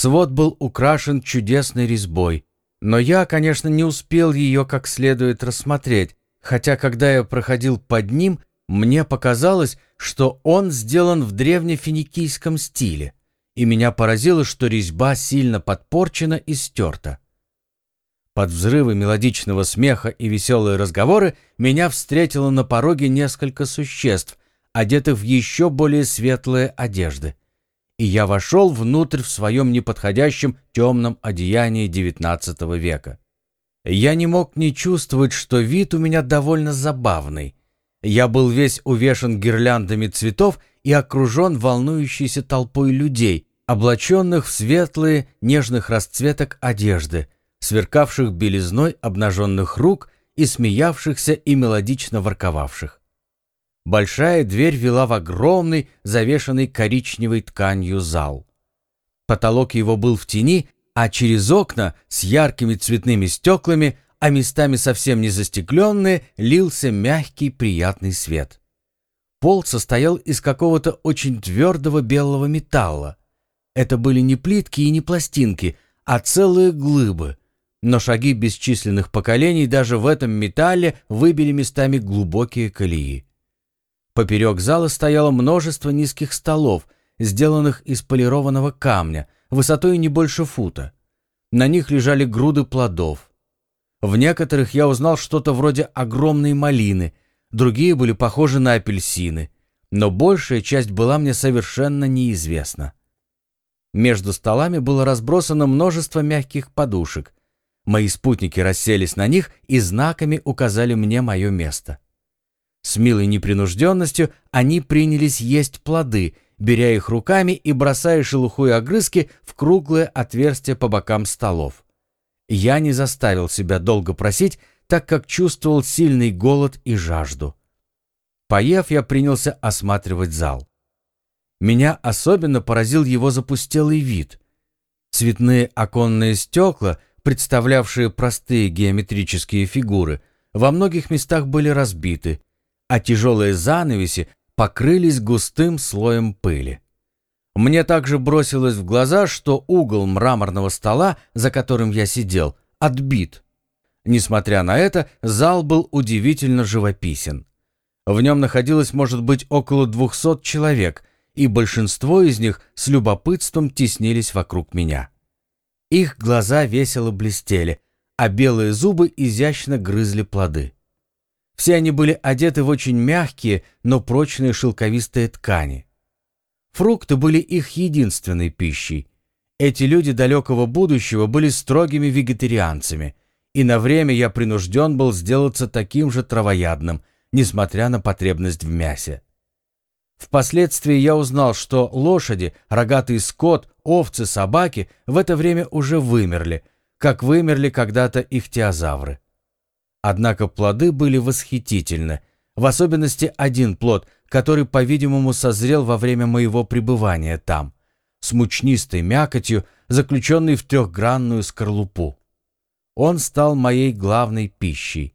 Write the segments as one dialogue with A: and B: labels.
A: Свод был украшен чудесной резьбой, но я, конечно, не успел ее как следует рассмотреть, хотя когда я проходил под ним, мне показалось, что он сделан в древнефиникийском стиле, и меня поразило, что резьба сильно подпорчена и стерта. Под взрывы мелодичного смеха и веселые разговоры меня встретило на пороге несколько существ, одетых в еще более светлые одежды. И я вошел внутрь в своем неподходящем темном одеянии XIX века. Я не мог не чувствовать, что вид у меня довольно забавный. Я был весь увешан гирляндами цветов и окружен волнующейся толпой людей, облаченных в светлые, нежных расцветок одежды – сверкавших белизной обнаженных рук и смеявшихся и мелодично ворковавших. Большая дверь вела в огромный, завешанный коричневой тканью зал. Потолок его был в тени, а через окна с яркими цветными стеклами, а местами совсем не застекленные, лился мягкий приятный свет. Пол состоял из какого-то очень твердого белого металла. Это были не плитки и не пластинки, а целые глыбы, но шаги бесчисленных поколений даже в этом металле выбили местами глубокие колеи. Поперек зала стояло множество низких столов, сделанных из полированного камня, высотой не больше фута. На них лежали груды плодов. В некоторых я узнал что-то вроде огромной малины, другие были похожи на апельсины, но большая часть была мне совершенно неизвестна. Между столами было разбросано множество мягких подушек, Мои спутники расселись на них и знаками указали мне мое место. С милой непринужденностью они принялись есть плоды, беря их руками и бросая шелуху и огрызки в круглые отверстия по бокам столов. Я не заставил себя долго просить, так как чувствовал сильный голод и жажду. Поев, я принялся осматривать зал. Меня особенно поразил его запустелый вид. Цветные оконные стекла представлявшие простые геометрические фигуры, во многих местах были разбиты, а тяжелые занавеси покрылись густым слоем пыли. Мне также бросилось в глаза, что угол мраморного стола, за которым я сидел, отбит. Несмотря на это, зал был удивительно живописен. В нем находилось, может быть, около двухсот человек, и большинство из них с любопытством теснились вокруг меня. Их глаза весело блестели, а белые зубы изящно грызли плоды. Все они были одеты в очень мягкие, но прочные шелковистые ткани. Фрукты были их единственной пищей. Эти люди далекого будущего были строгими вегетарианцами, и на время я принужден был сделаться таким же травоядным, несмотря на потребность в мясе. Впоследствии я узнал, что лошади, рогатый скот, овцы, собаки в это время уже вымерли, как вымерли когда-то ихтиозавры. Однако плоды были восхитительны, в особенности один плод, который, по-видимому, созрел во время моего пребывания там, с мучнистой мякотью, заключенный в трехгранную скорлупу. Он стал моей главной пищей.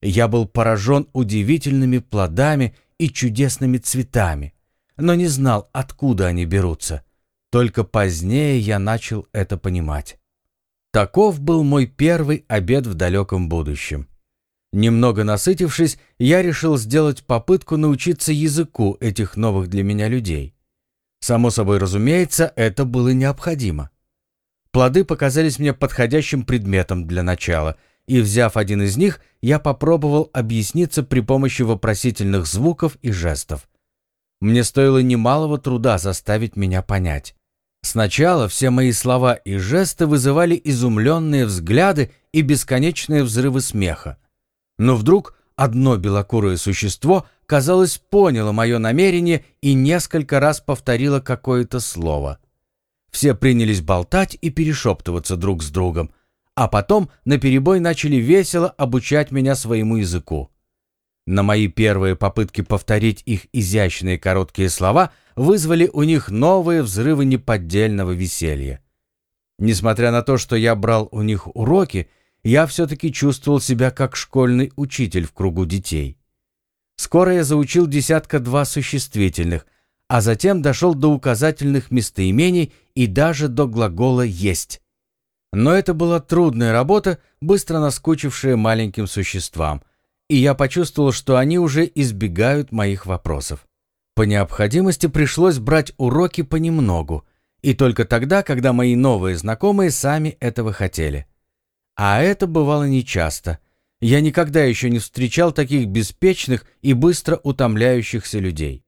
A: Я был поражен удивительными плодами и чудесными цветами, но не знал, откуда они берутся. Только позднее я начал это понимать. Таков был мой первый обед в далеком будущем. Немного насытившись, я решил сделать попытку научиться языку этих новых для меня людей. Само собой разумеется, это было необходимо. Плоды показались мне подходящим предметом для начала — и, взяв один из них, я попробовал объясниться при помощи вопросительных звуков и жестов. Мне стоило немалого труда заставить меня понять. Сначала все мои слова и жесты вызывали изумленные взгляды и бесконечные взрывы смеха. Но вдруг одно белокурое существо, казалось, поняло мое намерение и несколько раз повторило какое-то слово. Все принялись болтать и перешептываться друг с другом, а потом наперебой начали весело обучать меня своему языку. На мои первые попытки повторить их изящные короткие слова вызвали у них новые взрывы неподдельного веселья. Несмотря на то, что я брал у них уроки, я все-таки чувствовал себя как школьный учитель в кругу детей. Скоро я заучил десятка-два существительных, а затем дошел до указательных местоимений и даже до глагола «есть». Но это была трудная работа, быстро наскучившая маленьким существам, и я почувствовал, что они уже избегают моих вопросов. По необходимости пришлось брать уроки понемногу, и только тогда, когда мои новые знакомые сами этого хотели. А это бывало нечасто. Я никогда еще не встречал таких беспечных и быстро утомляющихся людей.